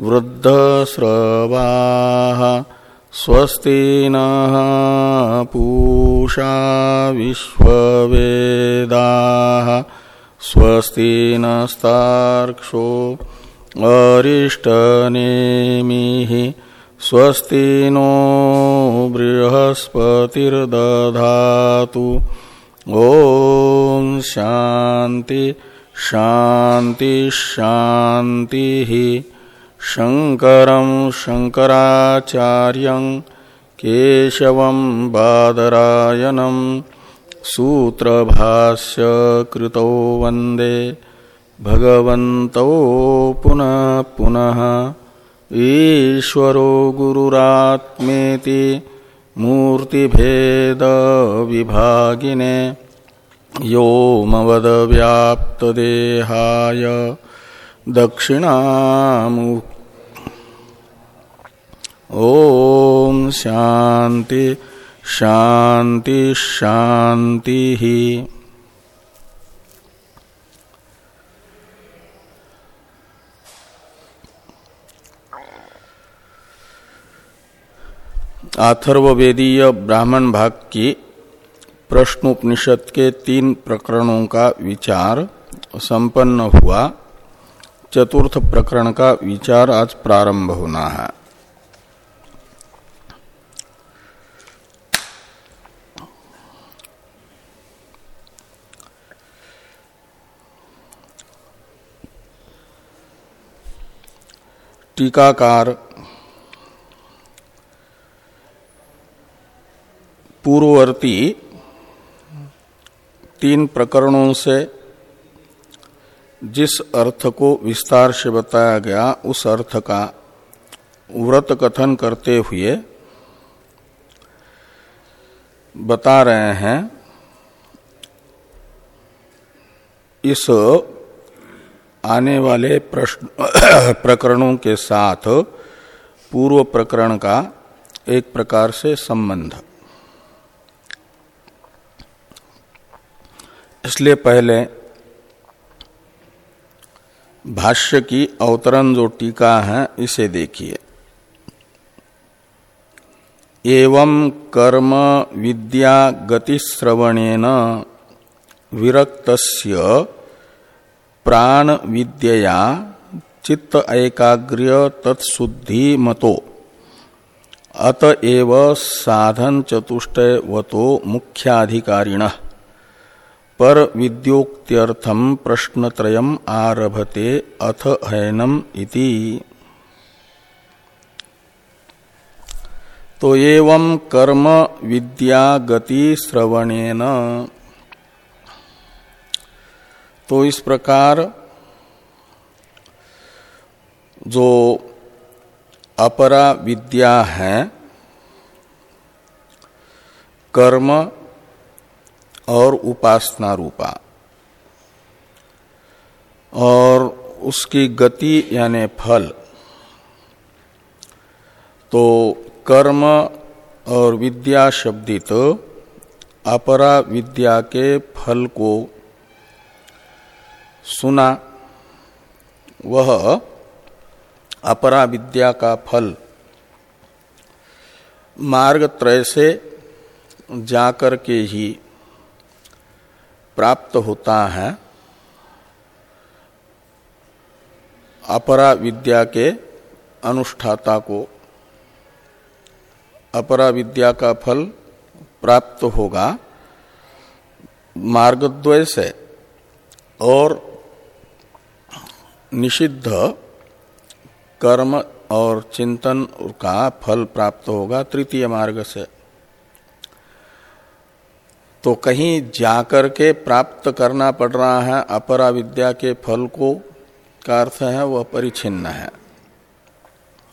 वृद्धस्रवाः स्वस्ति नः पूषा विश्ववेदाः स्वस्ति नस्तार्क्षो अरिष्टनेमिः स्वस्ति नो बृहस्पतिर्दधातु। ॐ शान्ति शान्ति, शान्तिः। शङ्करं शङ्कराचार्यं केशवं बादरायणम् सूत्रभाष्य कृतौ वंदे भगवन्तौ पुनः पुनः ईश्वरो गुरुरात्मेति मूर्तिभेदविभागिने योमवदव्याप्तदेहाय दक्षिणामु ॐ शान्ति शांति शांति। ही अथर्वेदीय ब्राह्मण भाग की प्रश्नोपनिषद के तीन प्रकरणों का विचार संपन्न हुआ। चतुर्थ प्रकरण का विचार आज प्रारंभ होना है। टीकाकार पूर्ववर्ती तीन प्रकरणों से जिस अर्थ को विस्तार से बताया गया, उस अर्थ का व्रत कथन करते हुए बता रहे हैं। इस आने वाले प्रश्न, प्रकरणों के साथ पूर्व प्रकरण का एक प्रकार से संबंध। इसलिए पहले भाष्य की अवतरण जो टीका है, इसे देखिए। एवं कर्म विद्या गतिश्रवणेन विरक्तस्य प्राण विद्या चित्त एकाग्र्य तत्शुद्धि मतो। अतएव साधन चतुष्टय वतो मुख्याधिकारिण। पर विद्योक्त्यर्थम प्रश्नत्रयम आरभते अथ हैनम इति। तो एवं कर्म विद्या गति श्रवणेन तो इस प्रकार जो अपरा विद्या है, कर्म और उपासना रूपा, और उसकी गति यानी फल तो कर्म और विद्या शब्दित अपरा विद्या के फल को सुना। वह अपरा विद्या का फल। मार्ग त्रय से जाकर के ही प्राप्त होता है। अपरा विद्या के अनुष्ठाता को अपरा विद्या का फल प्राप्त होगा मार्गद्वय से। और निषिद्ध कर्म और चिंतन का फल प्राप्त होगा तृतीय मार्ग से। तो कहीं जाकर के प्राप्त करना पड़ रहा है, अपरा विद्या के फल को, का अर्थ है वह परिचिन्न है,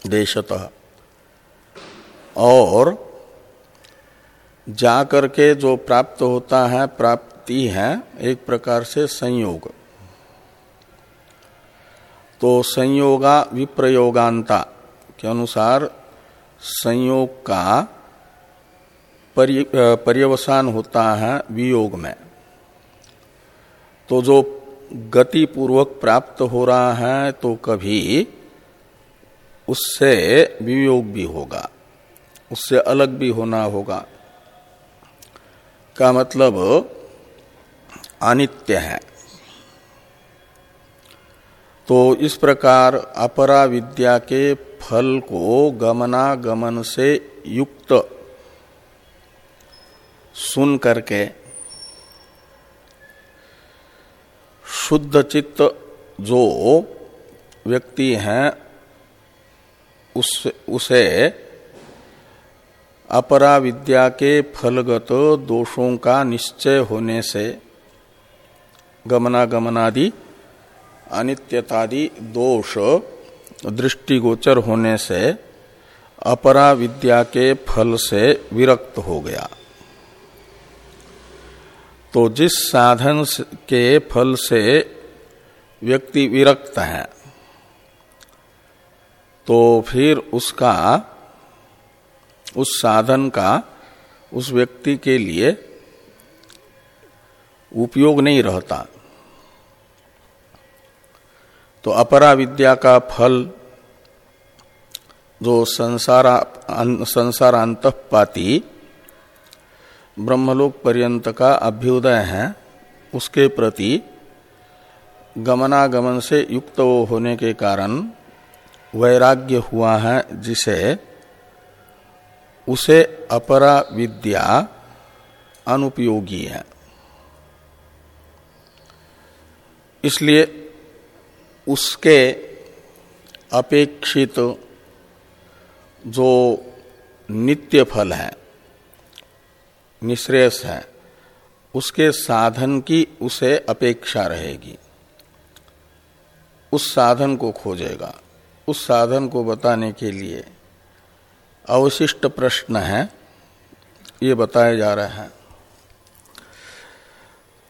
देशतः। और जाकर के जो प्राप्त होता है, प्राप्ति है, एक प्रकार से संयोग। तो संयोगा विप्रयोगांता के अनुसार संयोग का पर्यवसान होता है वियोग में। तो जो गति पूर्वक प्राप्त हो रहा है तो कभी उससे वियोग भी होगा, उससे अलग भी होना होगा। का मतलब अनित्य है। तो इस प्रकार अपरा विद्या के फल को गमनागमन से युक्त सुन करके शुद्ध चित्त जो व्यक्ति है, उस, उसे अपरा विद्या के फलगत दोषों का निश्चय होने से गमनागमनादि अनित्यतादि दोष दृष्टिगोचर होने से अपरा विद्या के फल से विरक्त हो गया। तो जिस साधन के फल से व्यक्ति विरक्त है तो फिर उसका, उस साधन का, उस व्यक्ति के लिए उपयोग नहीं रहता। तो अपरा विद्या का फल जो संसार संसारांत पाती ब्रह्मलोक पर्यंत का अभ्युदय है, उसके प्रति गमनागमन से युक्त होने के कारण वैराग्य हुआ है जिसे, उसे अपरा विद्या अनुपयोगी है। इसलिए उसके अपेक्षित जो नित्य फल है, निश्रेयस है, उसके साधन की उसे अपेक्षा रहेगी। उस साधन को खोजेगा। उस साधन को बताने के लिए अवशिष्ट प्रश्न है, ये बताया जा रहा है।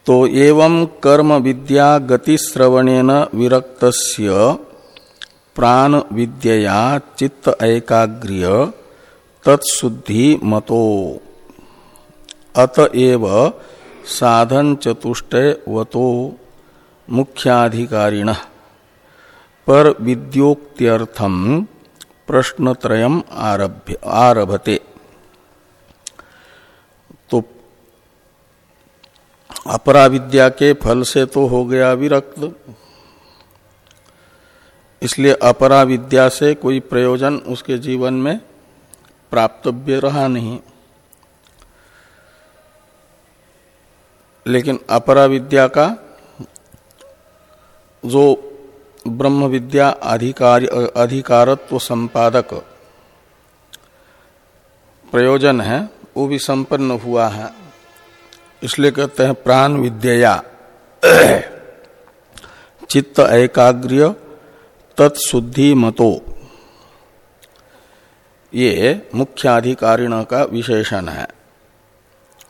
तो एवं कर्म विद्या गति श्रवणेन विरक्त प्राण विद्या चित्त एकाग्र्य, तत्शुद्धि मतो। अतएव साधन चतुष्टय वतो मुख्याधिकारिण। पर विद्योक्त्यर्थम प्रश्नत्रयम आरभ्य आरभते। अपरा विद्या के फल से तो हो गया विरक्त। इसलिए अपरा विद्या से कोई प्रयोजन उसके जीवन में प्राप्तव्य रहा नहीं। लेकिन अपरा विद्या का जो ब्रह्म विद्या अधिकार, अधिकारत्व संपादक प्रयोजन है, वो भी संपन्न हुआ है। इसलिए कहते हैं प्राण विद्या चित्त एकाग्र्य, तत्शुद्धि मतो। ये मुख्याधिकारिण का विशेषण है।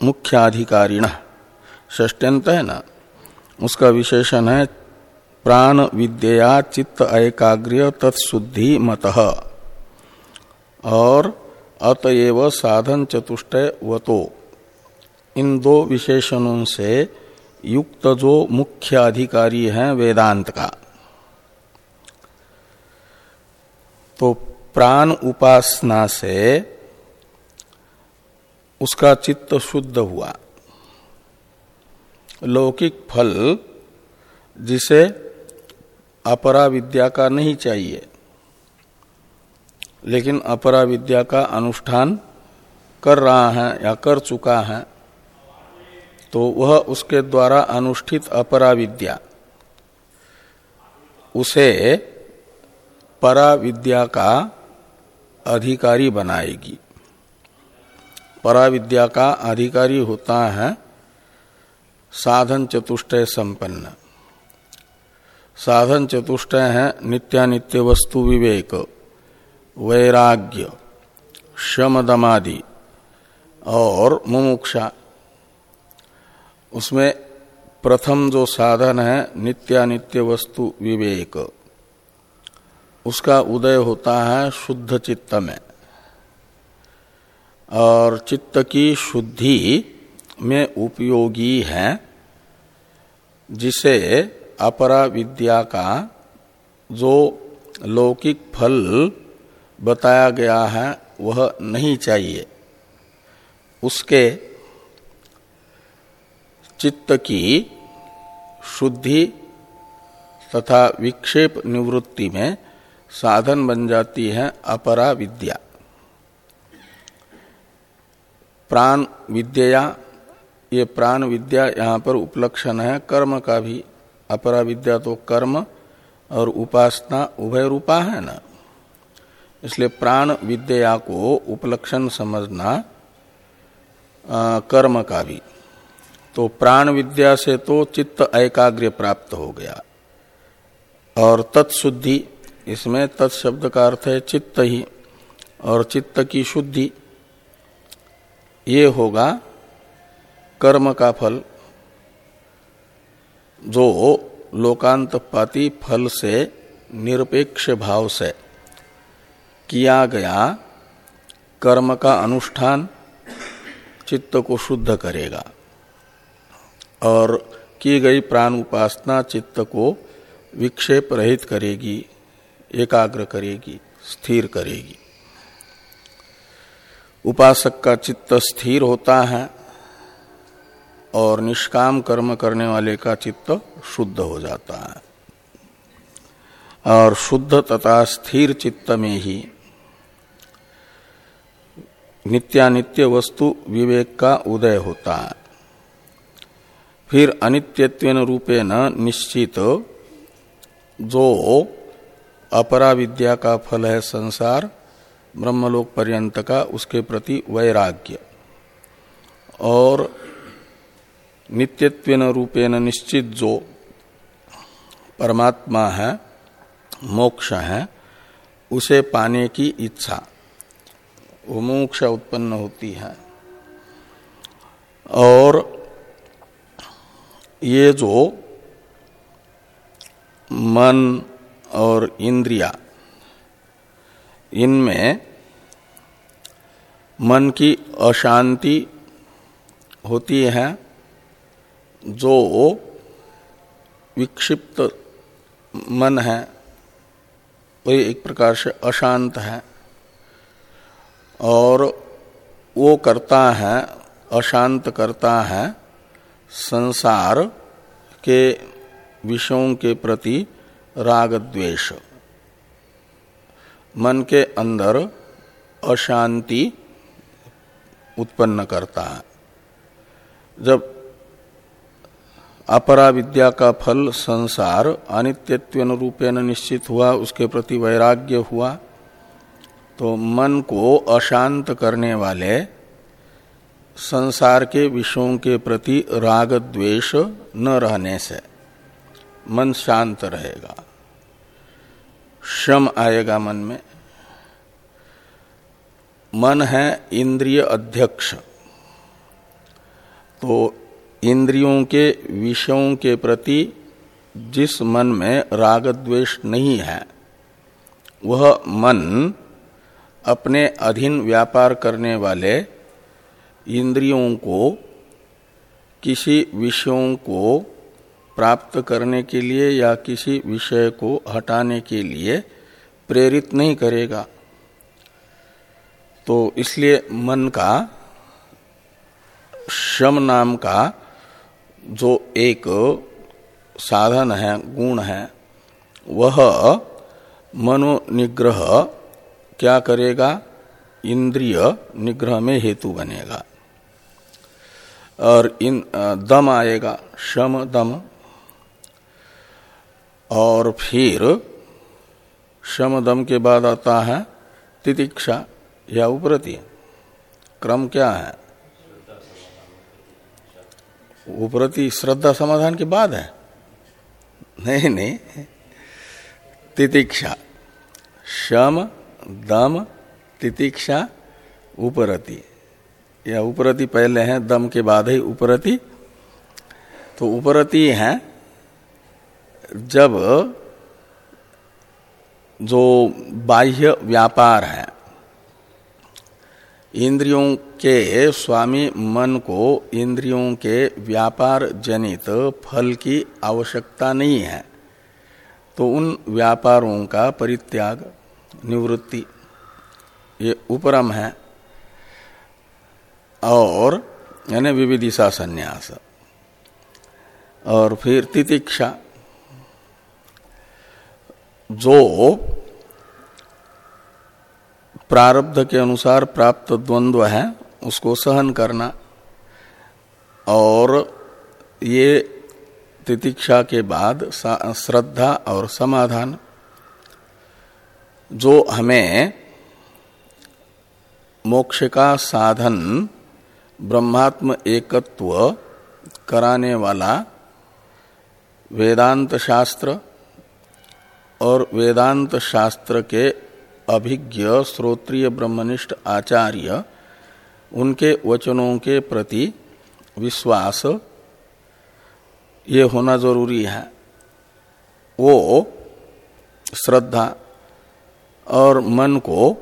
मुख्याधिकारिण ष्टंत है ना? उसका विशेषण है प्राण विद्या चित्त एकाग्र्य, तत्शुद्धि मत। और अतएव साधन चतुष्टय वतो। इन दो विशेषणों से युक्त जो मुख्य अधिकारी है वेदांत का। तो प्राण उपासना से उसका चित्त शुद्ध हुआ। लौकिक फल जिसे अपरा विद्या का नहीं चाहिए, लेकिन अपरा विद्या का अनुष्ठान कर रहा है या कर चुका है तो वह उसके द्वारा अनुष्ठित अपरा विद्या उसे परा विद्या का अधिकारी बनाएगी। परा विद्या का अधिकारी होता है साधन चतुष्टय संपन्न। साधन चतुष्टय है नित्यानित्य वस्तु विवेक, वैराग्य, शमदमादि और मुमुक्षा। उसमें प्रथम जो साधन है, नित्यानित्य वस्तु विवेक, उसका उदय होता है शुद्ध चित्त में। और चित्त की शुद्धि में उपयोगी है, जिसे अपरा विद्या का जो लौकिक फल बताया गया है, वह नहीं चाहिए। उसके चित्त की शुद्धि तथा विक्षेप निवृत्ति में साधन बन जाती है अपरा विद्या। प्राण विद्या ये प्राण विद्या यहाँ पर उपलक्षण है। कर्म का भी अपरा विद्या तो कर्म और उपासना उभय रूपा है ना। इसलिए प्राण विद्या को उपलक्षण समझना आ, कर्म का भी। तो प्राण विद्या से तो चित्त एकाग्र प्राप्त हो गया। और तत्शुद्धि, इसमें तत्शब्द का अर्थ है चित्त ही, और चित्त की शुद्धि, ये होगा कर्म का फल, जो लोकांतपाती फल से निरपेक्ष भाव से किया गया कर्म का अनुष्ठान चित्त को शुद्ध करेगा। और की गई प्राण उपासना चित्त को विक्षेप रहित करेगी, एकाग्र करेगी, स्थिर करेगी। उपासक का चित्त स्थिर होता है और निष्काम कर्म करने वाले का चित्त शुद्ध हो जाता है। और शुद्ध तथा स्थिर चित्त में ही नित्यानित्य वस्तु विवेक का उदय होता है। फिर अनित्यत्व रूपे न निश्चित, जो अपरा विद्या का फल है संसार ब्रह्मलोक पर्यंत का उसके प्रति वैराग्य। और नित्यत्व रूपेण निश्चित, जो परमात्मा है, मोक्ष है, उसे पाने की इच्छा, वो मोक्ष उत्पन्न होती है। और ये जो मन और इंद्रिया, इनमें मन की अशांति होती है, जो विक्षिप्त मन है, वही एक प्रकार से अशांत है, और वो करता है, अशांत करता है संसार के विषयों के प्रति राग द्वेष। मन के अंदर अशांति उत्पन्न करता है। जब अपरा विद्या का फल संसार अनित्यत्व रूपेण निश्चित हुआ, उसके प्रति वैराग्य हुआ तो मन को अशांत करने वाले संसार के विषयों के प्रति राग द्वेष न रहने से मन शांत रहेगा। शम आएगा मन में। मन है इंद्रिय अध्यक्ष। तो इंद्रियों के विषयों के प्रति जिस मन में राग द्वेष नहीं है, वह मन अपने अधीन व्यापार करने वाले इंद्रियों को, किसी विषयों को प्राप्त करने के लिए या किसी विषय को हटाने के लिए प्रेरित नहीं करेगा। तो इसलिए मन का शम नाम का जो एक साधन है, गुण है, वह मनोनिग्रह क्या करेगा? इंद्रिय निग्रह में हेतु बनेगा। और इन दम आएगा शम दम। और फिर शम दम के बाद आता है तितिक्षा या उपरति। क्रम क्या है? उपरति श्रद्धा समाधान के बाद है। नहीं नहीं। तितिक्षा शम दम, तितिक्षा, उपरति। या उपरति पहले है, दम के बाद ही उपरति। तो उपरति है, जब जो बाह्य व्यापार है, इंद्रियों के स्वामी मन को इंद्रियों के व्यापार जनित फल की आवश्यकता नहीं है तो उन व्यापारों का परित्याग, निवृत्ति, ये उपरम है। और, यानी विविदिशा संन्यास। और फिर तितिक्षा। जो प्रारब्ध के अनुसार प्राप्त द्वंद्व है, उसको सहन करना। और ये तितिक्षा के बाद श्रद्धा और समाधान। जो हमें मोक्ष का साधन ब्रह्मात्म एकत्व कराने वाला वेदांत शास्त्र और वेदांत शास्त्र के अभिज्ञ श्रोत्रिय ब्रह्मनिष्ठ आचार्य, उनके वचनों के प्रति विश्वास, ये होना ज़रूरी है। वो श्रद्धा और मन को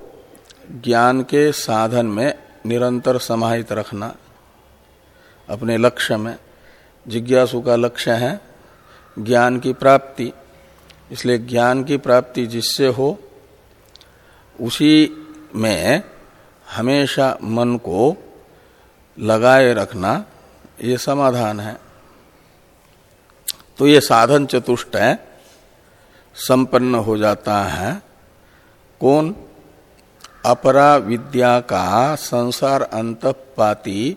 ज्ञान के साधन में निरंतर समाहित रखना अपने लक्ष्य में। जिज्ञासु का लक्ष्य है ज्ञान की प्राप्ति। इसलिए ज्ञान की प्राप्ति जिससे हो, उसी में हमेशा मन को लगाए रखना, ये समाधान है। तो ये साधन चतुष्ट संपन्न हो जाता है। कौन? अपरा विद्या का संसार अंतपाती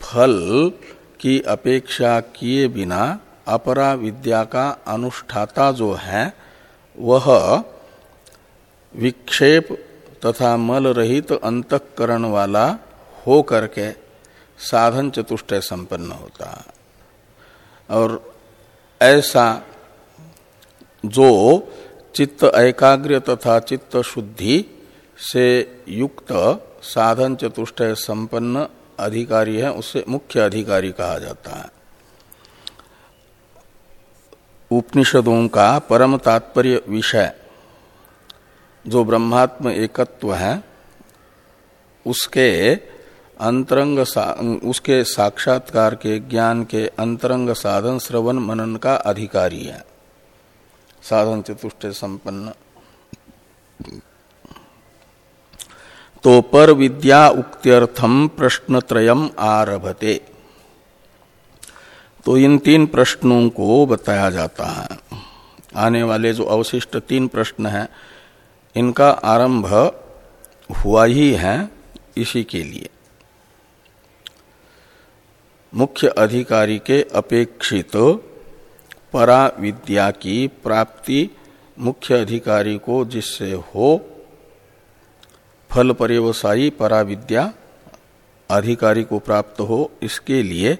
फल की अपेक्षा किए बिना अपरा विद्या का अनुष्ठाता जो है, वह विक्षेप तथा मल रहित तो अंतकरण वाला हो करके साधन चतुष्टय संपन्न होता। और ऐसा जो चित्त एकाग्र तथा चित्त शुद्धि से युक्त साधन चतुष्टय संपन्न अधिकारी है उसे मुख्य अधिकारी कहा जाता है। उपनिषदों का परम तात्पर्य विषय जो ब्रह्मात्म एकत्व है उसके अंतरंग सा, उसके साक्षात्कार के ज्ञान के अंतरंग साधन श्रवण मनन का अधिकारी है। साधन चतुष्ट संपन्न तो पर विद्या उक्त्यर्थम प्रश्नत्रयम आरभते। तो इन तीन प्रश्नों को बताया जाता है। आने वाले जो अवशिष्ट तीन प्रश्न हैं, इनका आरंभ हुआ ही है इसी के लिए। मुख्य अधिकारी के अपेक्षित परा विद्या की प्राप्ति मुख्य अधिकारी को जिससे हो फल पर्यवसायी परा विद्या अधिकारी को प्राप्त हो इसके लिए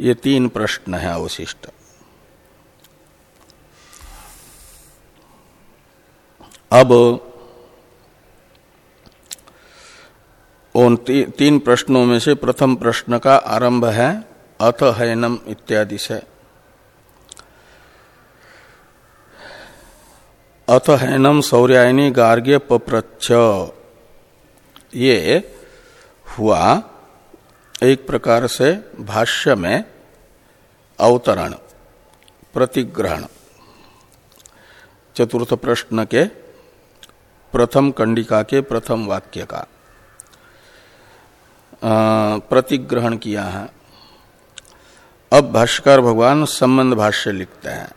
ये तीन प्रश्न है अवशिष्ट। अब उन ती, तीन प्रश्नों में से प्रथम प्रश्न का आरंभ है अथ हैनम इत्यादि से। अथ हैनम सौर्यायनी गार्ग्य पप्रच्छ। ये हुआ एक प्रकार से भाष्य में अवतरण, प्रतिग्रहण। चतुर्थ प्रश्न के, प्रथम कंडिका के, प्रथम वाक्य का। प्रतिग्रहण किया है। अब भाष्कर भगवान संबंध भाष्य लिखते हैं।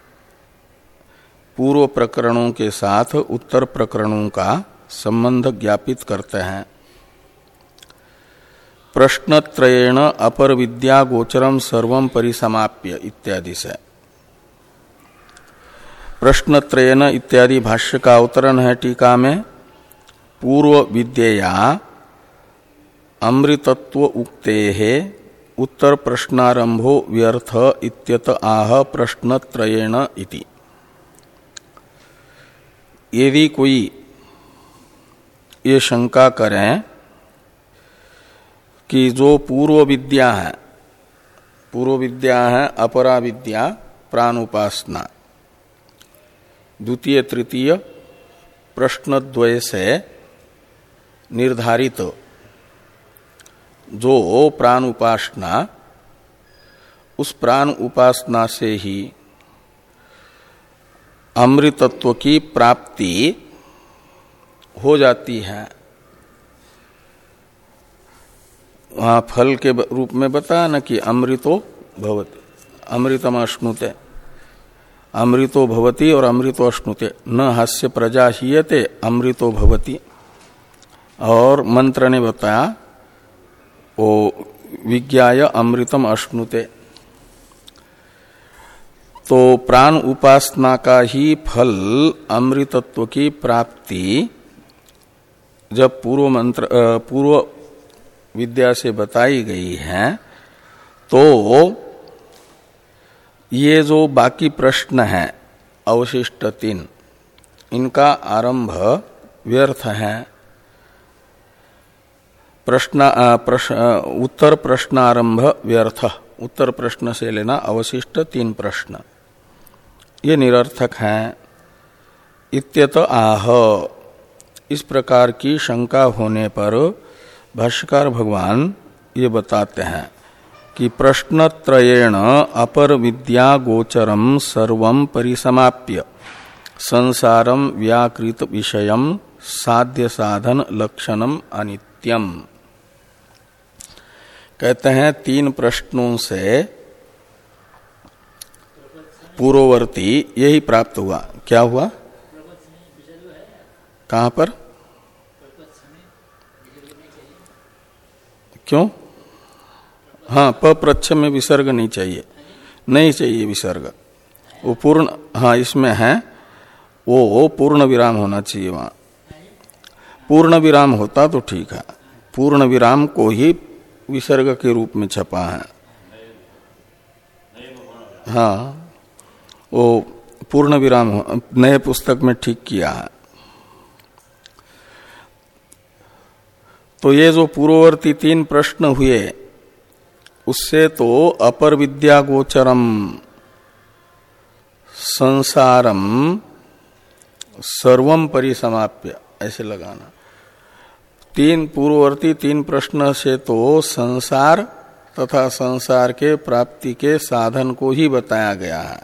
पूर्व प्रकरणों के साथ उत्तर प्रकरणों का संबंध ज्ञापित करते हैं। प्रश्नत्रयेण अपर विद्या गोचरम सर्व परिसमाप्य इत्यादि से। प्रश्नत्रयन इत्यादि भाष्य का अवतरण है टीका में। पूर्व विद्या अमृतत्व उक्ते है उत्तर प्रश्नारंभो व्यर्थ इत्यत आह प्रश्नत्रयेण इति। यदि कोई ये शंका करें कि जो पूर्व विद्या है पूर्व विद्या है अपरा विद्या प्राण उपासना द्वितीय, तृतीय प्रश्नद्वय से निर्धारित जो प्राण उपासना उस प्राण उपासना से ही अमृतत्व की प्राप्ति हो जाती है। वहाँ फल के रूप में बताया ना कि अमृतो भवती। अमृतम अश्नुते अमृतो भवती और अमृतो अश्नुते। न हास्य प्रजा हीयते, अमृतो भवती। और मंत्र ने बताया वो विज्ञाय अमृतम अश्नुते। तो प्राण उपासना का ही फल अमृतत्व की प्राप्ति, जब पूर्व मंत्र पूर्व विद्या से बताई गई है तो ये जो बाकी प्रश्न है, अवशिष्ट तीन, इनका आरंभ व्यर्थ है। प्रश्न प्रश्न उत्तर प्रश्न आरंभ व्यर्थ, उत्तर प्रश्न से लेना अवशिष्ट तीन प्रश्न। ये निरर्थक हैं। इत्यत आह, इस प्रकार की शंका होने पर भाष्यकार भगवान ये बताते हैं कि प्रश्नत्रयेण अपर विद्या गोचरम सर्व परिसमाप्य। संसारम व्याकृत विषय साध्य साधन लक्षणम अनित्यम। कहते हैं, तीन प्रश्नों से पूर्ववर्ती यही प्राप्त हुआ। क्या हुआ? कहाँ पर? क्यों? हाँ पप्रच्छ में विसर्ग नहीं चाहिए। नहीं चाहिए विसर्ग। वो पूर्ण हाँ इसमें है, वो पूर्ण विराम होना चाहिए वहाँ। पूर्ण विराम होता तो ठीक है। पूर्ण विराम को ही विसर्ग के रूप में छपा है। हाँ वो पूर्ण विराम नए पुस्तक में ठीक किया है। तो ये जो पूर्ववर्ती तीन प्रश्न हुए, उससे तो अपर विद्या गोचरम, संसारम, सर्वम परिसमाप्य, ऐसे लगाना। तीन पूर्ववर्ती तीन प्रश्न से तो संसार तथा संसार के प्राप्ति के साधन को ही बताया गया है।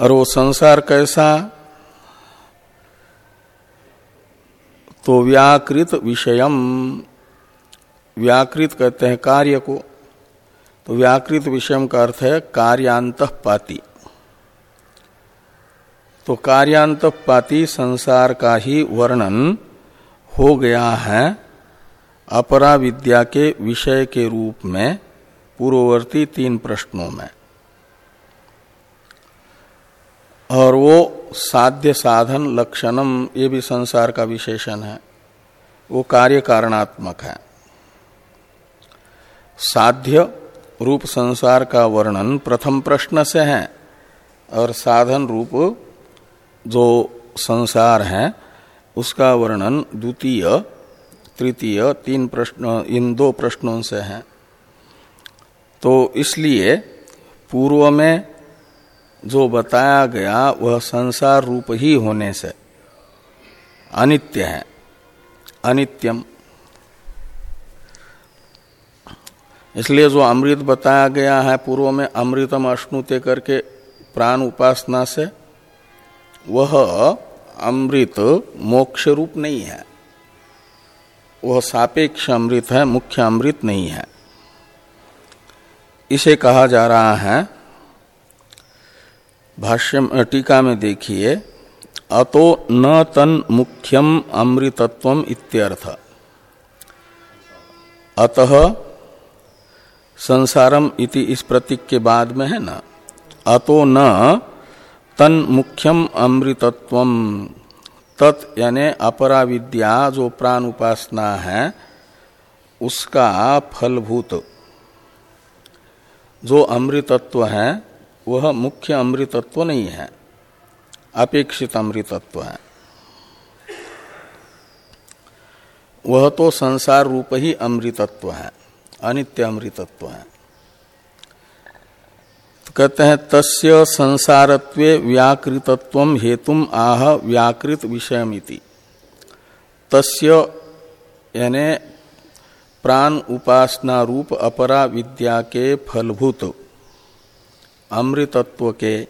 और वो संसार कैसा? तो व्याकृत विषयम। व्याकृत कहते हैं कार्य को। तो व्याकृत विषय का अर्थ है कार्यांत पाती तो कार्यांत पाती संसार का ही वर्णन हो गया है अपरा विद्या के विषय के रूप में पूर्ववर्ती तीन प्रश्नों में। और वो साध्य साधन लक्षणम, ये भी संसार का विशेषण है। वो कार्य कारणात्मक है। साध्य रूप संसार का वर्णन प्रथम प्रश्न से है और साधन रूप जो संसार है, उसका वर्णन द्वितीय, तृतीय तीन प्रश्न, इन दो प्रश्नों से है। तो इसलिए पूर्व में जो बताया गया वह संसार रूप ही होने से अनित्य है। अनित्यम। इसलिए जो अमृत बताया गया है, पूर्व में अमृतम अश्नुते करके प्राण उपासना से, वह अमृत मोक्ष रूप नहीं है। वह सापेक्ष अमृत है, मुख्य अमृत नहीं है। इसे कहा जा रहा है भाष्य टीका में देखिए, अतो न तन मुख्यम अमृतत्व इत्यर्थ। अतः संसारम इति इस प्रतीक के बाद में है ना? अतो न तन मुख्यम अमृतत्व तत् यानी अपरा विद्या जो प्राण उपासना है, उसका फलभूत। जो अमृतत्व है वह मुख्य अमृतत्व नहीं है, अपेक्षित अमृतत्व है। वह तो संसार रूप ही अमृतत्व है, अनित्य अमृतत्व है। तो कहते हैं, तस्य संसारत्व व्याकृतत्व हेतुम आह व्याकृत विषयमिति। तस्य यानी प्राण उपासना रूप अपरा विद्या के फलभूत। अमृतत्व के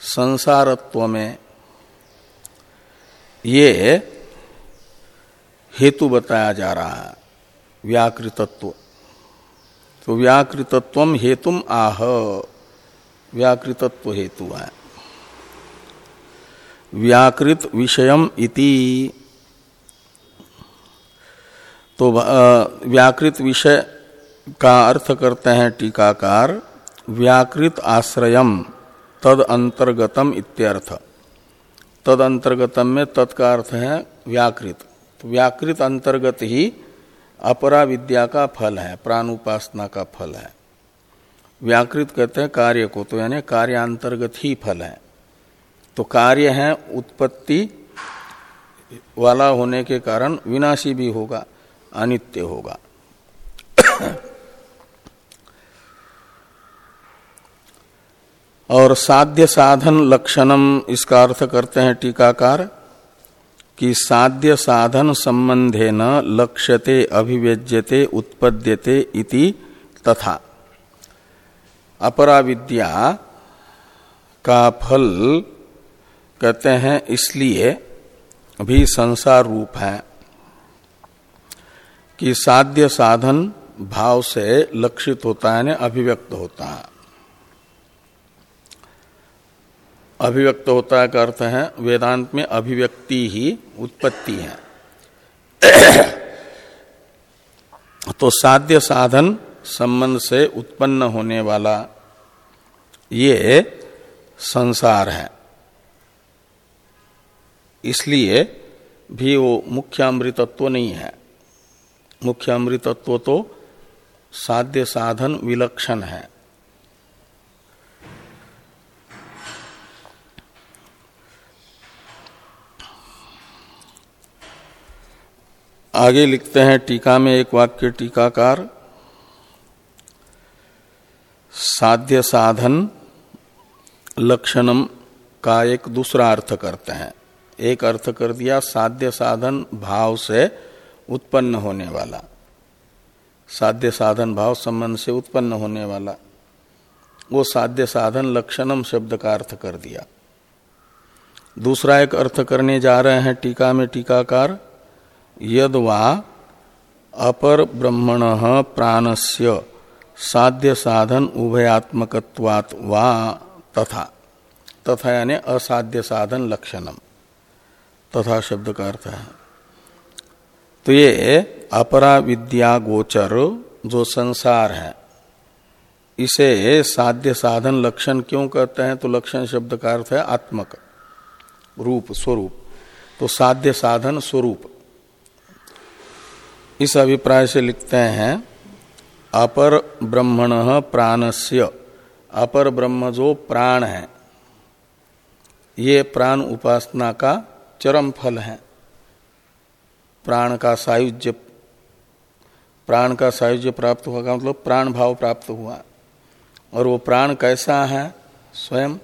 संसारत्व में ये हेतु बताया जा रहा है, व्याकृतत्व। तो व्याकृतत्व हेतुम आह, व्याकृतत्व हेतु है। व्याकृत विषयम इति। तो व्याकृत विषय का अर्थ करते हैं टीकाकार व्याकृत आश्रयम तद अंतर्गतम इत्यर्थ। तद अंतर्गतम में तत्का अर्थ है व्याकृत। तो व्याकृत अंतर्गत ही अपरा विद्या का फल है प्राण उपासना का फल है। व्याकृत कहते हैं कार्य को तो यानी कार्यांतर्गत ही फल है। तो कार्य है उत्पत्ति वाला होने के कारण विनाशी भी होगा, अनित्य होगा। और साध्य साधन लक्षणम, इसका अर्थ करते हैं टीकाकार, कि साध्य साधन संबंधे न लक्ष्यते, अभिव्यज्यते, उत्पद्यते इति तथा। अपरा विद्या का फल कहते हैं, इसलिए भी संसार रूप है, कि साध्य साधन भाव से लक्षित होता है अभिव्यक्त होता है। अभिव्यक्त होता है का अर्थ है, वेदांत में अभिव्यक्ति ही उत्पत्ति है। तो साध्य साधन संबंध से उत्पन्न होने वाला ये संसार है। इसलिए भी वो मुख्य अमृतत्व नहीं है। मुख्य अमृतत्व तो साध्य साधन विलक्षण है। आगे लिखते हैं, टीका में एक वाक्य, टीकाकार, साध्य साधन, लक्षणम का एक दूसरा अर्थ करते हैं। एक अर्थ कर दिया, साध्य साधन भाव से उत्पन्न होने वाला। साध्य साधन भाव संबंध से उत्पन्न होने वाला। वो साध्य साधन लक्षणम शब्द का अर्थ कर दिया। दूसरा एक अर्थ करने जा रहे हैं, टीका में टीकाकार यद वा अपर ब्रह्मण प्राणस्य साध्य साधन उभयात्मकत्वात् वा तथा। तथा यानी असाध्य साधन लक्षणम। तथा शब्द का अर्थ है। तो ये अपरा विद्या गोचर जो संसार है, इसे साध्य साधन लक्षण क्यों कहते हैं? तो लक्षण शब्द का अर्थ है आत्मक, रूप, स्वरूप। तो साध्य साधन स्वरूप। इस अभिप्राय से लिखते हैं, अपर ब्रह्मण प्राणस्य, अपर ब्रह्म जो प्राण है, ये प्राण उपासना का चरम फल है। प्राण का सायुज्य, प्राण का सायुज्य प्राप्त हुआ का मतलब प्राण भाव प्राप्त हुआ। और वो प्राण कैसा है? स्वयं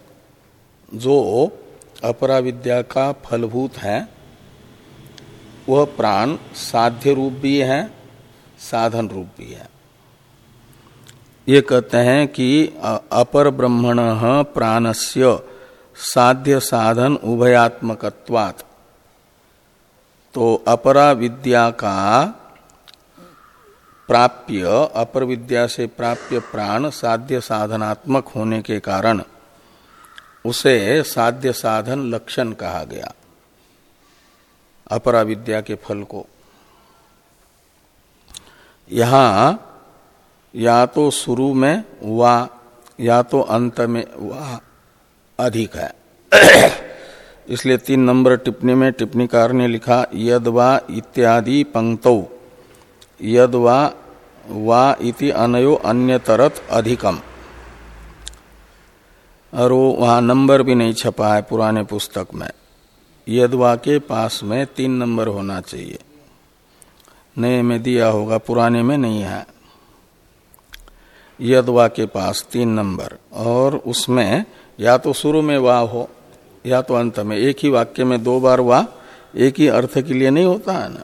जो अपरा विद्या का फलभूत है वह प्राण साध्य रूप भी है, साधन रूप भी है। ये कहते हैं कि अपर ब्रह्मण प्राणस्य साध्य साधन उभयात्मकत्वात्। तो अपरा विद्या का प्राप्य, अपर विद्या से प्राप्य प्राण साध्य साधनात्मक होने के कारण उसे साध्य साधन लक्षण कहा गया। अपरा विद्या के फल को। यहाँ या तो शुरू में वा या तो अंत में वा अधिक है। इसलिए तीन नंबर टिप्पणी में टिप्पणीकार ने लिखा, यद वा इत्यादि पंक्तौ, यद वा वा इति अनयो अन्यतरत अधिकम। और वो वहाँ नंबर भी नहीं छपा है पुराने पुस्तक में। यदवा के पास में तीन नंबर होना चाहिए। नए में दिया होगा, पुराने में नहीं है। यदवा के पास तीन नंबर, और उसमें या तो शुरू में वाह हो, या तो अंत में। एक ही वाक्य में दो बार वाह, एक ही अर्थ के लिए नहीं होता है ना।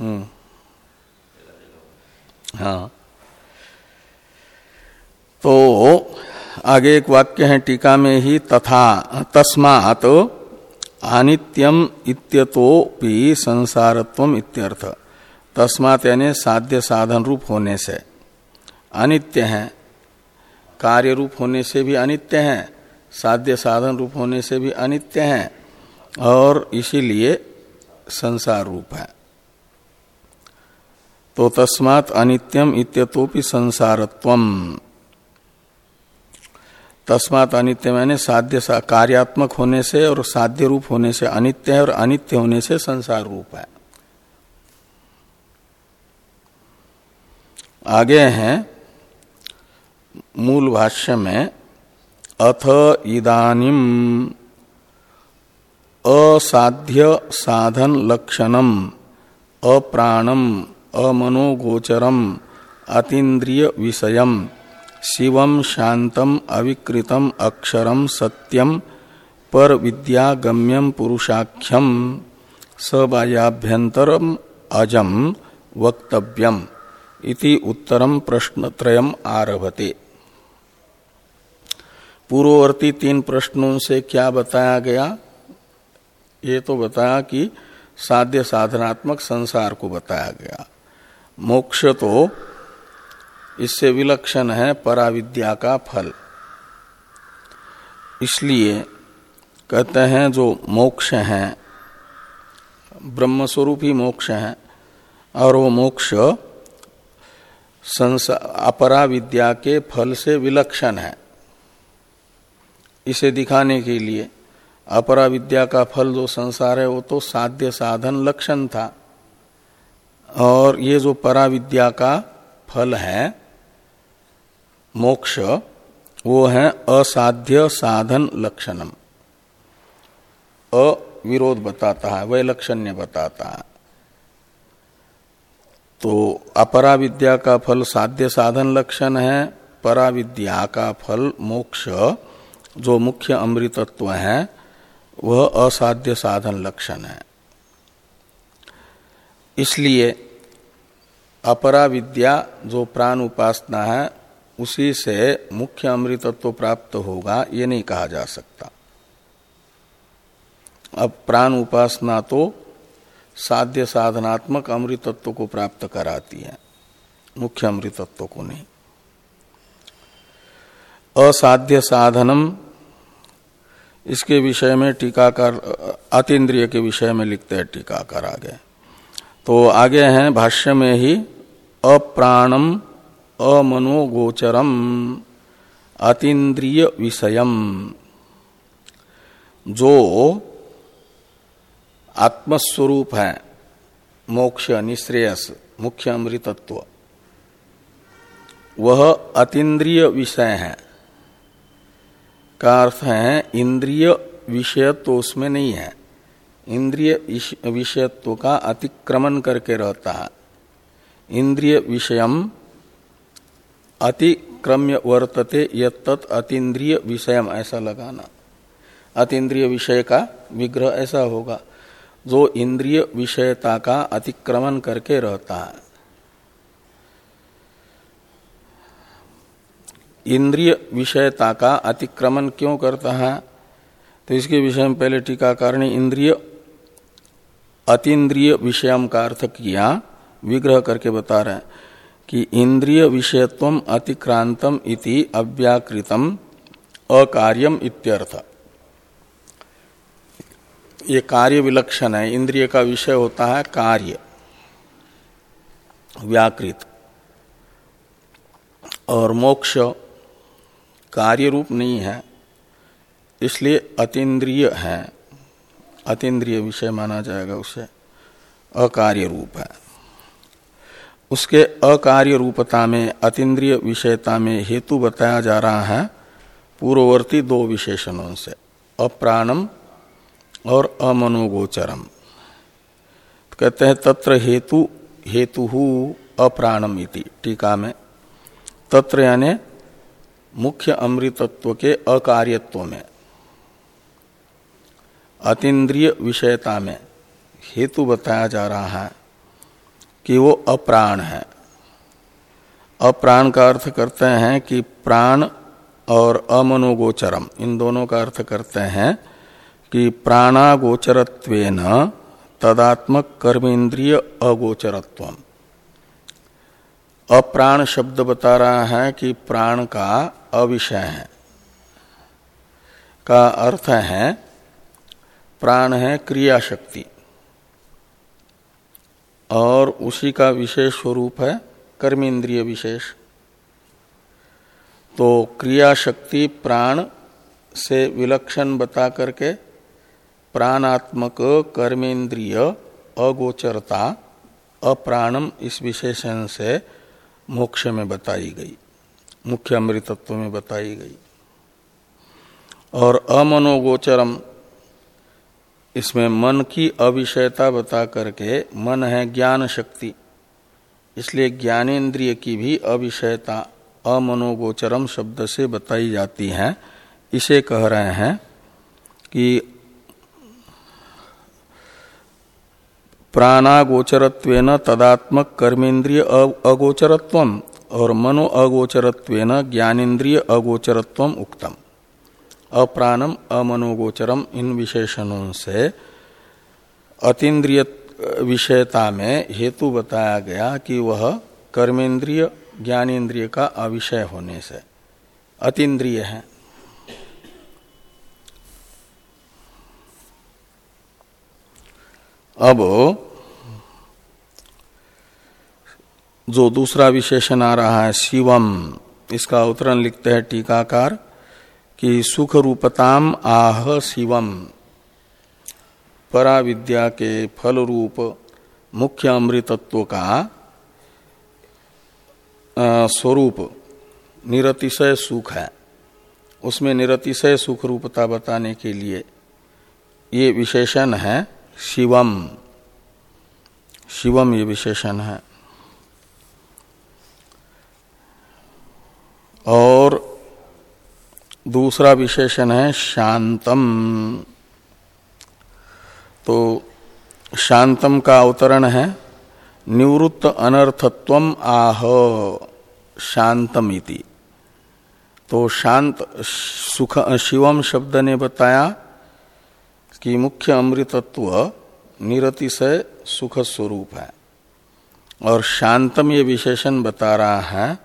हम्म। हाँ। तो आगे एक वाक्य है, टीका में ही तथा, तस्मात अनित्यम इत्यतोपि संसारत्व इत्यर्थ। तस्मात यानी साध्य साधन रूप होने से। अनित्य है। कार्य रूप होने से भी अनित्य है। साध्य साधन रूप होने से भी अनित्य है। और इसीलिए संसार रूप है। तो तस्मात अनित्यम इत्यतोपि संसारत्वम। तस्मात अनित्य मैंने साध्य सा, कार्यात्मक होने से और साध्य रूप होने से अनित्य है और अनित्य होने से संसार रूप है। आगे हैं मूल भाष्य में अथ इदानिम असाध्य साधन लक्षणम अप्राणम अमनोगोचरम अतीन्द्रिय विषयम शिवम शांतम अविकृतम अक्षरम सत्यम पर विद्यागम्यम पुरुषाख्यम सबायाभ्यंतरम अजम वक्तव्यम इति उत्तरम प्रश्नत्रयम आरभते। पूर्ववर्ती तीन प्रश्नों से क्या बताया गया? ये तो बताया कि साध्य साधनात्मक संसार को बताया गया। मोक्ष तो इससे विलक्षण है पराविद्या का फल। इसलिए कहते हैं जो मोक्ष है, ब्रह्मस्वरूप ही मोक्ष है, और वो मोक्ष अपरा विद्या के फल से विलक्षण है। इसे दिखाने के लिए अपरा विद्या का फल जो संसार है, वो तो साध्य साधन लक्षण था। और ये जो पराविद्या का फल है मोक्ष, वो है असाध्य साधन लक्षणम। अविरोध बताता है वह लक्षण्य बताता है। तो अपरा विद्या का फल साध्य साधन लक्षण है, पराविद्या का फल मोक्ष, जो मुख्य अमृतत्व है, वह असाध्य साधन लक्षण है। इसलिए अपरा विद्या जो प्राण उपासना है उसी से मुख्य अमृतत्व प्राप्त होगा, ये नहीं कहा जा सकता। अब प्राण उपासना तो साध्य साधनात्मक अमृतत्व को प्राप्त कराती है, मुख्य अमृतत्व को नहीं। असाध्य साधनम, इसके विषय में टीकाकार, अतीन्द्रिय के विषय में लिखते हैं टीकाकार आगे। तो आगे हैं, भाष्य में ही, अप्राणम अमनोगोचरम। अतीन्द्रिय विषयम जो आत्मस्वरूप है, मोक्ष, निश्रेयस, मुख्य अमृतत्व, वह अतीन्द्रिय विषय है। का अर्थ है, इंद्रिय विषयत्व तो उसमें नहीं है। इंद्रिय विषयत्व का अतिक्रमण करके रहता है। इंद्रिय विषयम अतिक्रम्य वर्तते यत अतीन्द्रिय विषयम ऐसा लगाना। अतीन्द्रिय विषय का विग्रह ऐसा होगा, जो इंद्रिय विषयता का अतिक्रमण करके रहता है। इंद्रिय विषयता का अतिक्रमण क्यों करता है? तो इसके विषय में पहले टीकाकार ने इंद्रिय अतीन्द्रिय विषयम का अर्थ किया, विग्रह करके बता रहे हैं। कि इंद्रिय विषयत्व अतिक्रांतम इति अव्याकृतम अकार्यम इत्यर्थ। ये कार्य विलक्षण है, इंद्रिय का विषय होता है कार्य, व्याकृत। और मोक्ष कार्य रूप नहीं है, इसलिए अतीन्द्रिय है। अतीन्द्रिय विषय माना जाएगा उसे अकार्य रूप है। उसके अकार्य रूपता में, अतीन्द्रिय विषयता में हेतु बताया जा रहा है। पूर्ववर्ती दो विशेषणों से, अप्राणम और अमनोगोचरम। कहते हैं, तत्र हेतु हेतु अप्राणम इति, टीका में। तत्र यानी मुख्य अमृतत्व के अकार्यत्व में। अतीन्द्रिय विषयता में हेतु बताया जा रहा है। कि वो अप्राण है। अप्राण का अर्थ करते हैं कि प्राण और अमनोगोचरम। इन दोनों का अर्थ करते हैं कि प्राणागोचरत्व तदात्मक कर्मेंद्रिय अगोचरत्व अप्राण शब्द बता रहा है कि प्राण का अविषय है। का अर्थ है, प्राण है क्रिया शक्ति और उसी का विशेष स्वरूप है कर्मेंद्रिय विशेष। तो क्रिया शक्ति प्राण से विलक्षण बता करके प्राणात्मक कर्मेंद्रिय अगोचरता अप्राणम इस विशेषण से मोक्ष में बताई गई, मुख्य अमृतत्व में बताई गई। और अमनोगोचरम इसमें मन की अविषयता बता करके मन है ज्ञान शक्ति। इसलिए ज्ञानेन्द्रिय की भी अविषयता अमनोगोचरम शब्द से बताई जाती है। इसे कह रहे हैं कि प्राणागोचरत्व तदात्मक कर्मेन्द्रिय अगोचरत्व और मनो अगोचरत्व ज्ञानेन्द्रिय अगोचरत्व उक्तम। अप्राणम अमनोगोचरम इन विशेषणों से अतीन्द्रिय विषयता में हेतु बताया गया कि वह कर्मेंद्रिय ज्ञानेन्द्रिय का अविषय होने से अतीन्द्रिय है। अब जो दूसरा विशेषण आ रहा है शिवम, इसका उत्तरण लिखते हैं टीकाकार। कि सुख रूपताम आह शिवम। परा विद्या के फल रूप मुख्य अमृतत्व का स्वरूप निरतिशय सुख है। उसमें निरतिशय सुख रूपता बताने के लिए ये विशेषण है शिवम। शिवम ये विशेषण है। और दूसरा विशेषण है शांतम। तो शांतम का अवतरण है, निवृत्त अनर्थत्व आह शांतमिति तो शांत सुख, शिवम शब्द ने बताया कि मुख्य अमृतत्व निरतिशय सुख स्वरूप है। और शांतम ये विशेषण बता रहा है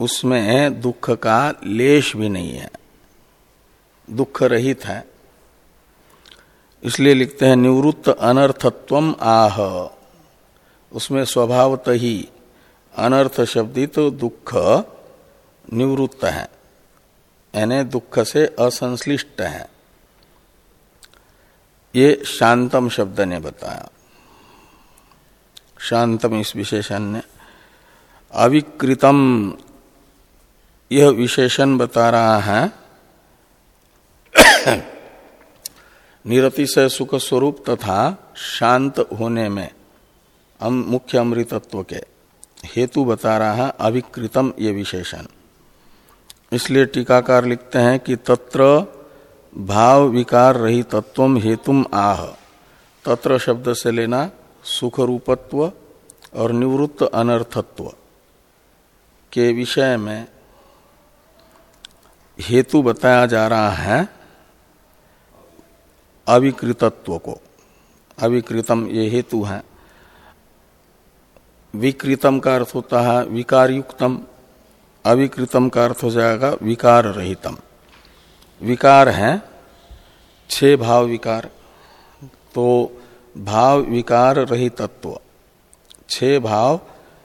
उसमें दुख का लेश भी नहीं है। दुख रहित है। इसलिए लिखते हैं, निवृत्त अनर्थत्व आह। उसमें स्वभावत ही अनर्थ शब्दित तो दुख निवृत्त है। यानी दुख से असंश्लिष्ट है। ये शांतम शब्द ने बताया। शांतम इस विशेषण ने। अविकृतम यह विशेषण बता रहा है। निरतिशय सुख स्वरूप तथा शांत होने में हम मुख्य अमृतत्व के हेतु बता रहा है अभिकृतम ये विशेषण। इसलिए टीकाकार लिखते हैं कि तत्र भाव विकार रही तत्व हेतुम आह। तत्र शब्द से लेना सुख रूपत्व और निवृत्त अनर्थत्व के विषय में हेतु बताया जा रहा है अविकृतत्व को। अविकृतम ये हेतु है। विकृतम का अर्थ होता है विकार युक्तम अविकृतम का अर्थ हो जाएगा विकार रहितम। विकार है छह भाव विकार। तो भाव विकार रहितत्व। छह भाव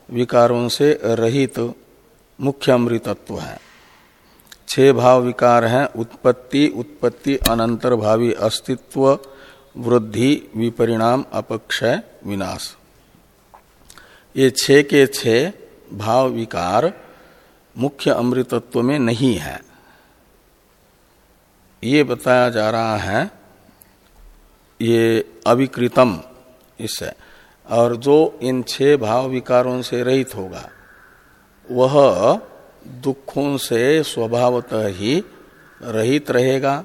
विकारों से रहित मुख्य अमृतत्व है। छह भाव विकार हैं, उत्पत्ति उत्पत्ति अनंतर भावी अस्तित्व, वृद्धि, विपरिणाम, अपक्षय, विनाश। ये छह के छह भाव विकार मुख्य अमृतत्व में नहीं है। ये बताया जा रहा है, ये अविकृतम इससे, और जो इन छह भाव विकारों से रहित होगा, वह दुखों से स्वभावतः ही रहित रहेगा,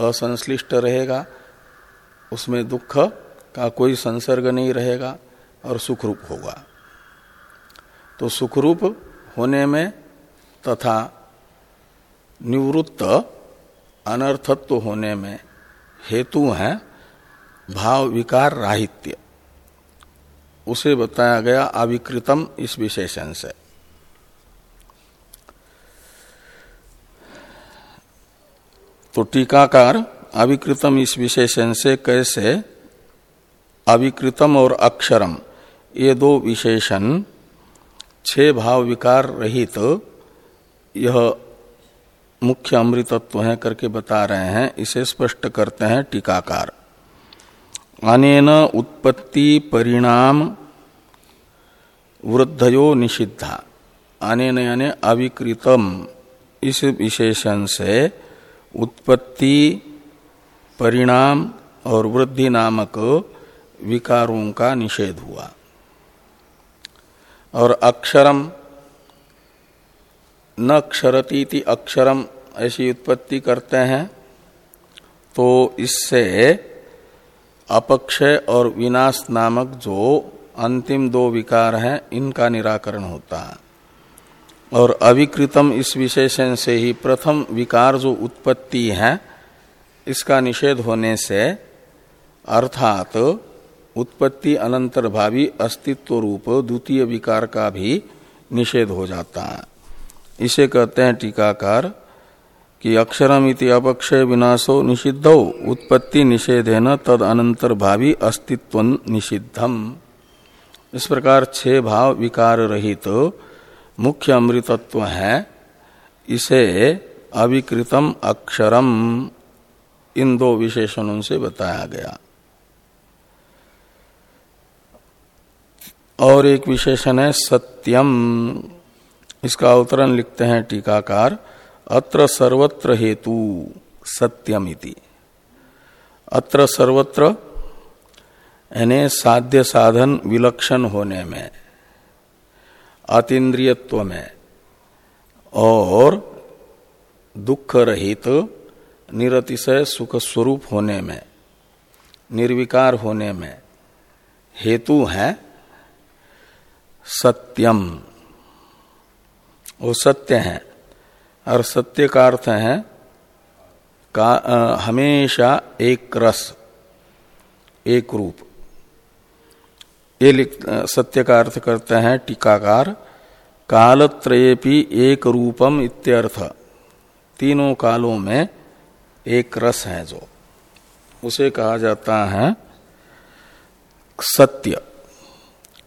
असंश्लिष्ट रहेगा, उसमें दुख का कोई संसर्ग नहीं रहेगा और सुखरूप होगा। तो सुखरूप होने में तथा निवृत्त अनर्थत्व होने में हेतु है भाव विकार राहित्य। उसे बताया गया अविकृतम इस विशेषण से। तो टीकाकार अविकृतम इस विशेषण से कैसे अविकृतम और अक्षरम? ये दो विशेषण छह भाव विकार रहित तो यह मुख्य अमृतत्व है करके बता रहे हैं। इसे स्पष्ट करते हैं टीकाकार। अनेन उत्पत्ति परिणाम वृद्धयो निषिद्धा। अनेन यानी अविकृतम। इस विशेषण से उत्पत्ति, परिणाम और वृद्धि नामक विकारों का निषेध हुआ। और अक्षरम, न क्षरती अक्षरम ऐसी उत्पत्ति करते हैं तो इससे अपक्षय और विनाश नामक जो अंतिम दो विकार हैं, इनका निराकरण होता है। और अविकृतम इस विशेषण से ही प्रथम विकार जो उत्पत्ति है, इसका निषेध होने से अर्थात उत्पत्ति अनंतर भावी अस्तित्व रूप द्वितीय विकार का भी निषेध हो जाता है। इसे कहते हैं टीकाकार कि अक्षरम इति अपक्षय विनाशो निषिद्ध, उत्पत्ति निषेधेन तद अनंतर भावी अस्तित्व निषिद्धम। इस प्रकार छह भाव विकार रहित तो मुख्य अमृतत्व है, इसे अविकृतम अक्षरम, इन दो विशेषणों से बताया गया। और एक विशेषण है सत्यम, इसका अवतरण लिखते हैं टीकाकार, अत्र सर्वत्र हेतु सत्यमिति अत्र सर्वत्र, यानी साध्य साधन विलक्षण होने में। अतीन्द्रियत्व में और दुख रहित निरतिशय सुख स्वरूप होने में निर्विकार होने में हेतु है सत्यम। वो सत्य है और सत्य का अर्थ है का आ, हमेशा एक रस एक रूप। ये सत्य का अर्थ करते हैं टीकाकार, कालत्रयेपि एक रूपम इत्यर्थ। तीनों कालों में एक रस है जो। उसे कहा जाता है सत्य,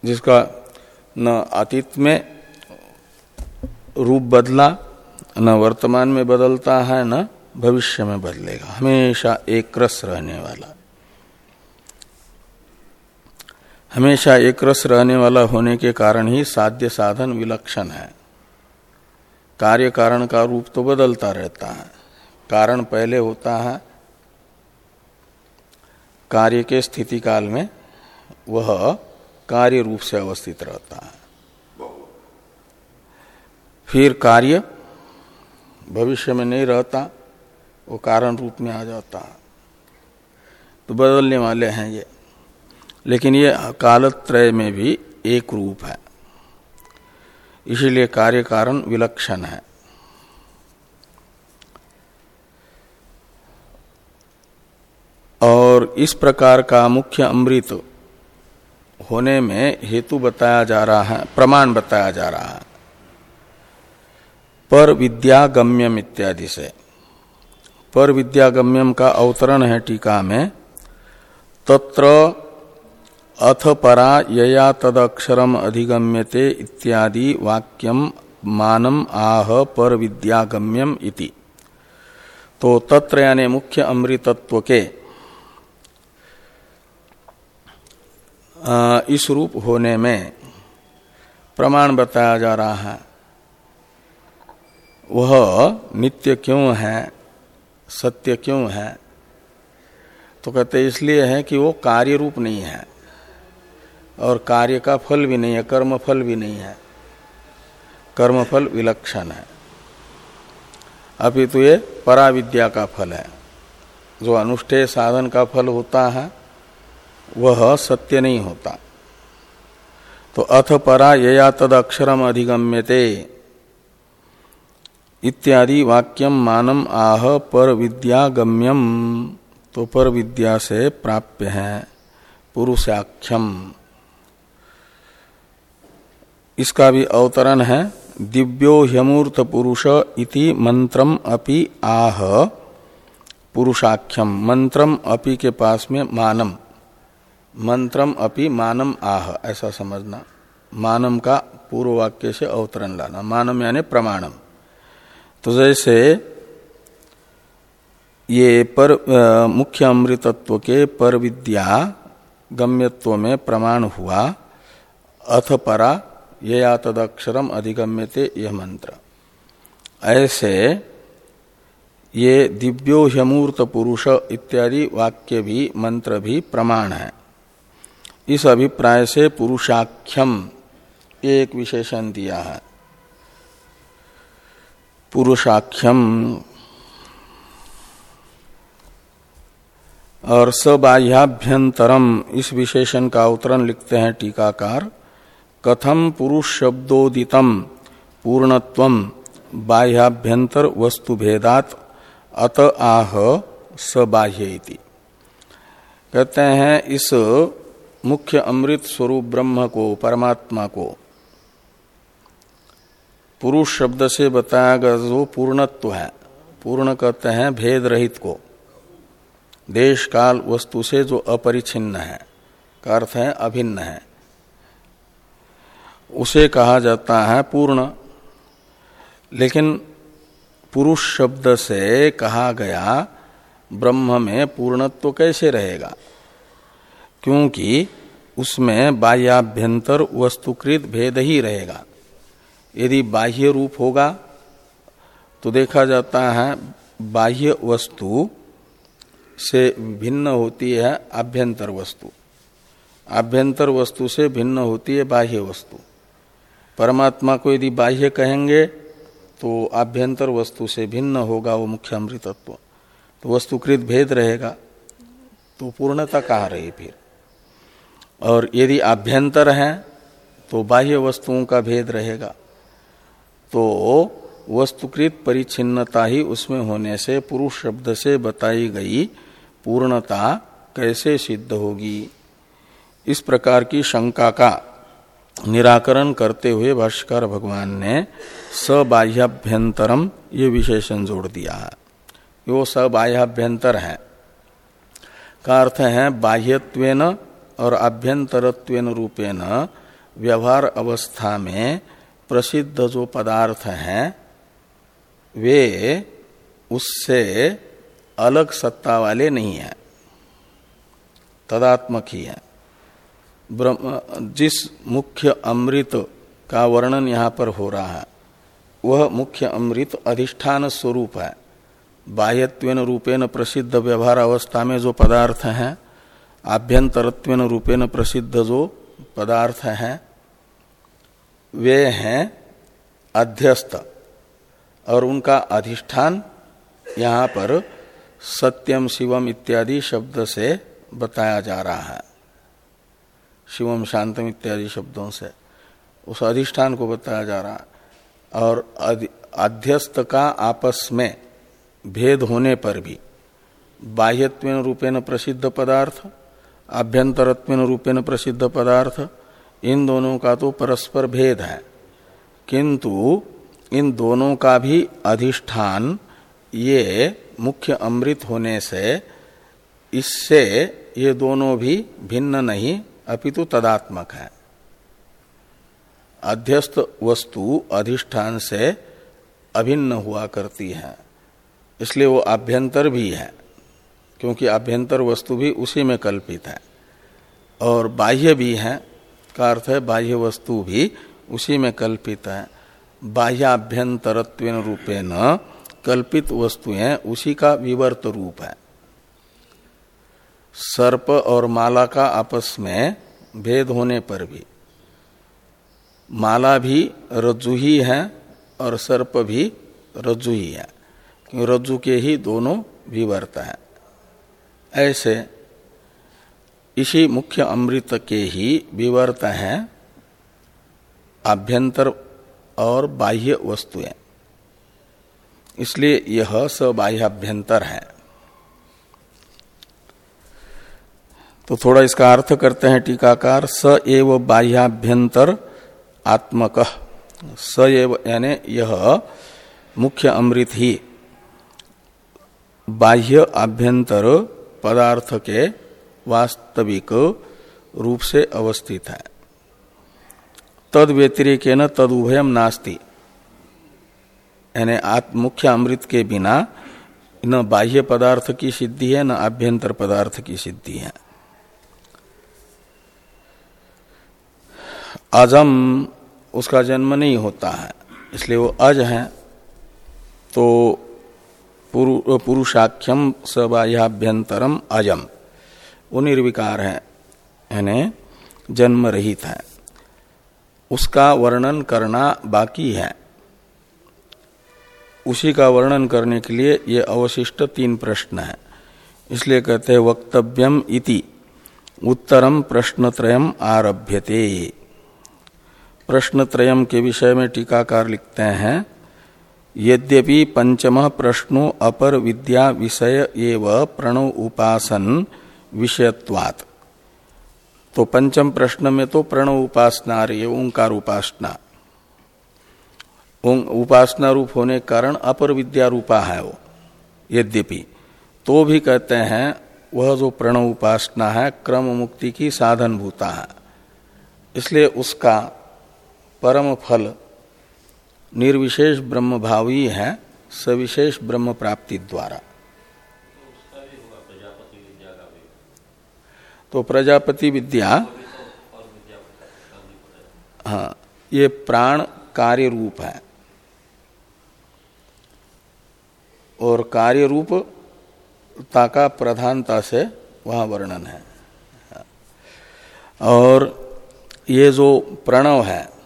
जिसका न अतीत में रूप बदला, न वर्तमान में बदलता है, न भविष्य में बदलेगा। हमेशा एक रस रहने वाला। हमेशा एक रस रहने वाला होने के कारण ही साध्य साधन विलक्षण है। कार्य कारण का रूप तो बदलता रहता है। कारण पहले होता है। कार्य के स्थिति काल में वह कार्य रूप से अवस्थित रहता है। फिर कार्य भविष्य में नहीं रहता, वो कारण रूप में आ जाता है। तो बदलने वाले हैं ये। लेकिन ये कालत्रय में भी एक रूप है। इसीलिए कार्य कारण विलक्षण है। और इस प्रकार का मुख्य अमृत होने में हेतु बताया जा रहा है, प्रमाण बताया जा रहा है। पर विद्यागम्यम इत्यादि से। पर विद्यागम्यम का अवतरण है टीका में, तत्र अथ परा यया तदक्षरम अधिगम्यते इत्यादि वाक्यम मानम आह पर विद्यागम्यम इति। तो तत्र यानी मुख्य अमृतत्व के इस रूप होने में प्रमाण बताया जा रहा है। वह नित्य क्यों है? सत्य क्यों है? तो कहते इसलिए है कि वो कार्य रूप नहीं है। और कार्य का फल भी नहीं है कर्म फल भी नहीं है। कर्मफल विलक्षण है। अभी तो ये पराविद्या का फल है। जो अनुष्ठेय साधन का फल होता है, वह सत्य नहीं होता। तो अथ परा यया तद अक्षरम अधिगम्यते। इत्यादि वाक्यम मानम आह पर विद्या गम्यम। तो पर विद्या से प्राप्य है। पुरुषाख्यम। इसका भी अवतरण है, दिव्यो ह्यमूर्त पुरुष इति मंत्रम अपि आह। पुरुषाख्यम, मंत्रम अपि के पास में मानम। मंत्रम अपि मानम आह, ऐसा समझना। मानम का पूर्व वाक्य से अवतरण लाना। मानम यानी प्रमाणम। तो जैसे ये पर मुख्य अमृतत्व के पर विद्या गम्यत्व में प्रमाण हुआ, अथ परा ये या तदक्षरम अधिगम्यते यह मंत्र ऐसे ये दिव्यो ह्यमूर्त पुरुष इत्यादि वाक्य भी, मंत्र भी प्रमाण है। इस अभिप्राय से पुरुषाख्यम एक विशेषण दिया है। पुरुषाख्यम और सबाह्याभ्यंतरम इस विशेषण का उत्तरण लिखते हैं टीकाकार। कथम पुरुष शब्दोदितम पूर्णत्व बाह्याभ्यंतर वस्तु भेदात अत आह सबाह्य कहते हैं, इस मुख्य अमृत स्वरूप ब्रह्म को, परमात्मा को, पुरुष शब्द से बताया गया जो पूर्णत्व है, पूर्ण कहते हैं भेद रहित को। देश, काल, वस्तु से जो अपरिछिन्न है, का अर्थ है अभिन्न है। उसे कहा जाता है पूर्ण। लेकिन पुरुष शब्द से कहा गया, ब्रह्म में पूर्णत्व तो कैसे रहेगा? क्योंकि उसमें बाह्याभ्यंतर वस्तुकृत भेद ही रहेगा। यदि बाह्य रूप होगा तो देखा जाता है बाह्य वस्तु से भिन्न होती है आभ्यंतर वस्तु। आभ्यंतर वस्तु से भिन्न होती है बाह्य वस्तु। परमात्मा को यदि बाह्य कहेंगे तो आभ्यंतर वस्तु से भिन्न होगा वो मुख्य अमृतत्व। तो वस्तुकृत भेद रहेगा। तो पूर्णता कहाँ रही फिर? और यदि आभ्यंतर हैं तो बाह्य वस्तुओं का भेद रहेगा। तो वस्तुकृत परिचिन्नता ही उसमें होने से, पुरुष शब्द से बताई गई पूर्णता कैसे सिद्ध होगी? इस प्रकार की शंका का निराकरण करते हुए भाष्कर भगवान ने सबाह्याभ्यंतरम ये विशेषण जोड़ दिया। है वो सबाह्याभ्यंतर है। का अर्थ है बाह्यत्वेन और आभ्यंतरत्वेन रूपेण व्यवहार अवस्था में प्रसिद्ध जो पदार्थ हैं, वे उससे अलग सत्ता वाले नहीं हैं। तदात्मक ही हैं। जिस मुख्य अमृत का वर्णन यहाँ पर हो रहा है, वह मुख्य अमृत अधिष्ठान स्वरूप है। बाह्यत्वेन रूपेण प्रसिद्ध व्यवहार अवस्था में जो पदार्थ हैं, आभ्यंतरत्वेन रूपेण प्रसिद्ध जो पदार्थ हैं, वे हैं अध्यस्त। और उनका अधिष्ठान यहाँ पर सत्यम, शिवम इत्यादि शब्द से बताया जा रहा है। शिवम शांतम इत्यादि शब्दों से उस अधिष्ठान को बताया जा रहा है। और अध्यस्त का आपस में भेद होने पर भी बाह्यत्व रूपेण प्रसिद्ध पदार्थ आभ्यंतरत्व रूपेण प्रसिद्ध पदार्थ, इन दोनों का तो परस्पर भेद है। किंतु इन दोनों का भी अधिष्ठान ये मुख्य अमृत होने से इससे ये दोनों भी भिन्न नहीं अपितु तदात्मक है। अध्यस्त वस्तु अधिष्ठान से अभिन्न हुआ करती है। इसलिए वो आभ्यंतर भी है, क्योंकि आभ्यंतर वस्तु भी उसी में कल्पित है। और बाह्य भी है, का अर्थ है बाह्य वस्तु भी उसी में कल्पित है। बाह्याभ्यंतरत्व रूपेण कल्पित वस्तुएँ उसी का विवर्त रूप है। सर्प और माला का आपस में भेद होने पर भी। माला भी रज्जु ही है और सर्प भी रज्जु ही है, क्योंकि रज्जु के ही दोनों विवर्त है। ऐसे इसी मुख्य अमृत के ही विवर्त हैं आभ्यंतर और बाह्य वस्तुएँ। इसलिए यह सबाह्याभ्यंतर है। तो थोड़ा इसका अर्थ करते हैं टीकाकार, स एव बाह्याभ्यंतर आत्मक। स एव यानी यह मुख्य अमृत ही। बाह्य आभ्यंतर पदार्थ के वास्तविक रूप से अवस्थित है। तद व्यतिरिक न तद उभयम नास्ति। यानी मुख्य अमृत के बिना न बाह्य पदार्थ की सिद्धि है, न आभ्यंतर पदार्थ की सिद्धि है। अजम उसका जन्म नहीं होता है, इसलिए वो अज है। तो पुरुषाख्यम सबाह्याभ्यंतरम अजम। वो निर्विकार है, यानी जन्म रहित है। उसका वर्णन करना बाकी है। उसी का वर्णन करने के लिए ये अवशिष्ट तीन प्रश्न है। इसलिए कहते हैं, वक्तव्यम इति, उत्तरम प्रश्नत्रयम आरभ्यते। प्रश्नत्रयम के विषय में टीकाकार लिखते हैं। यद्यपि पंचम प्रश्नो अपर विद्या विषय एव प्रणव उपासन विषयत्वात्। तो पंचम प्रश्न में तो प्रणव उपासना रही है, ओंकार उपासना। उपासना रूप होने के कारण अपर विद्या रूपा है वो, यद्यपि। तो भी कहते हैं, वह जो प्रणव उपासना है, क्रम मुक्ति की साधन भूता है। इसलिए उसका परम फल। निर्विशेष ब्रह्म भावी है, सविशेष ब्रह्म प्राप्ति द्वारा। तो प्रजापति विद्या हाँ ये प्राण कार्य रूप है। और कार्य रूप का प्रधानता से वहाँ वर्णन है। और ये जो प्रणव है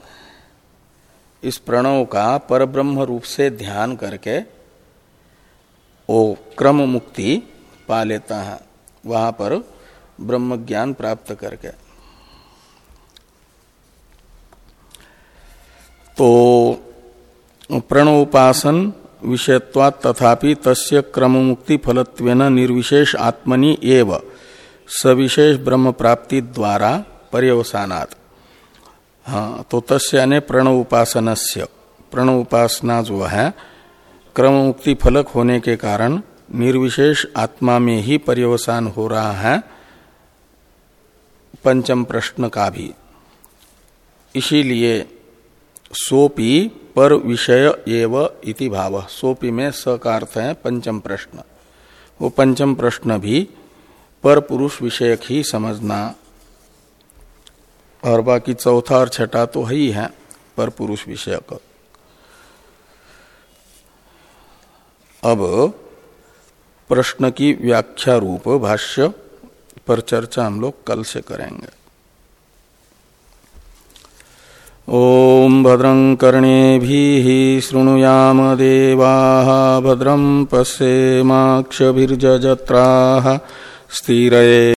इस प्रणव का परब्रह्म रूप से ध्यान करके वो क्रम मुक्ति पा लेता है, वहाँ पर ब्रह्म ज्ञान प्राप्त करके। तो प्रणोपासन विषयत्वात् तथापि तस्य क्रम मुक्ति फलत्वेन निर्विशेष आत्मनि एव सविशेष ब्रह्म प्राप्ति द्वारा पर्यवसानात्। हाँ तो तस्य यानी प्रणव उपासन से प्रणव उपासना जो है क्रम मुक्ति फलक होने के कारण निर्विशेष आत्मा में ही पर्यवसान हो रहा है, पंचम प्रश्न का भी। इसीलिए सोपी पर विषय एव इति भाव। सोपी में स का अर्थ है पंचम प्रश्न। वो पंचम प्रश्न भी पर पुरुष विषयक ही समझना और बाकी चौथा और छठा तो ही है पर पुरुष विषयक। अब प्रश्न की व्याख्या रूप भाष्य पर चर्चा हम लोग कल से करेंगे। ओम भद्रं कर्णे शृणुयाम देवा, भद्रं पश्येमाक्षजत्रा स्थिर